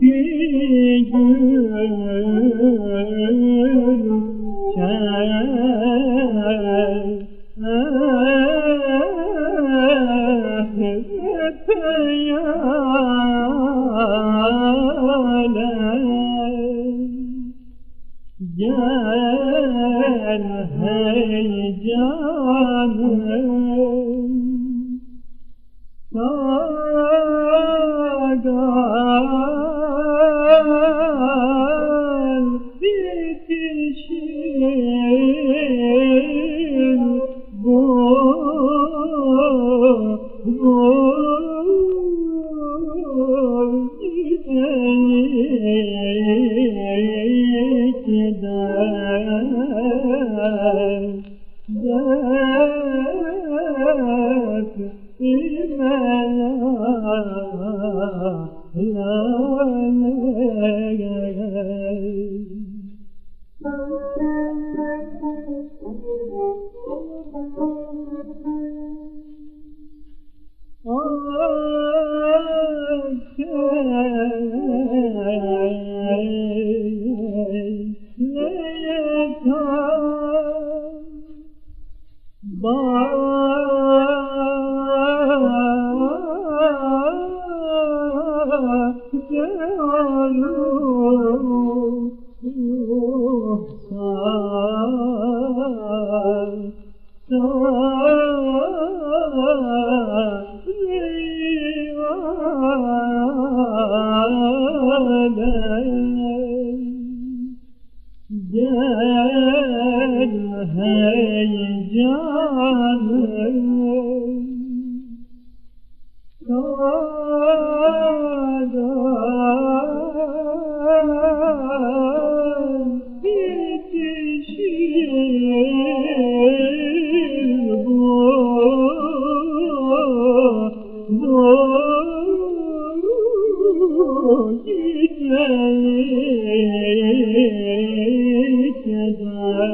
bir gün Gel hey canım Sagal ذات Gel bu gidelik der der